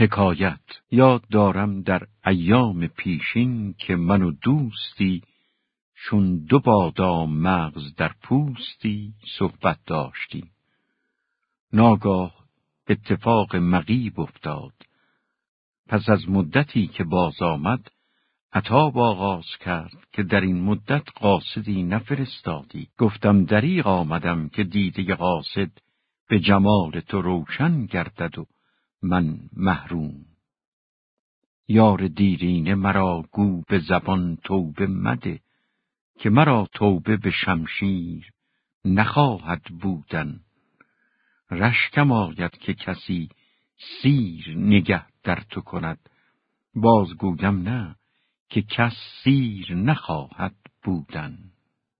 حکایت. یاد دارم در ایام پیشین که من و دوستی چون دو بادام مغز در پوستی صحبت داشتیم. ناگاه اتفاق مغیب افتاد. پس از مدتی که باز آمد عطاب آغاز کرد که در این مدت قاصدی نفرستادی. گفتم دریغ آمدم که دیده قاصد به جمال تو روشن گردد و من محروم. یار دیرینه مرا گو به زبان توبه مده که مرا توبه به شمشیر نخواهد بودن. رشکم آید که کسی سیر نگه در تو کند. باز گویم نه که کس سیر نخواهد بودن.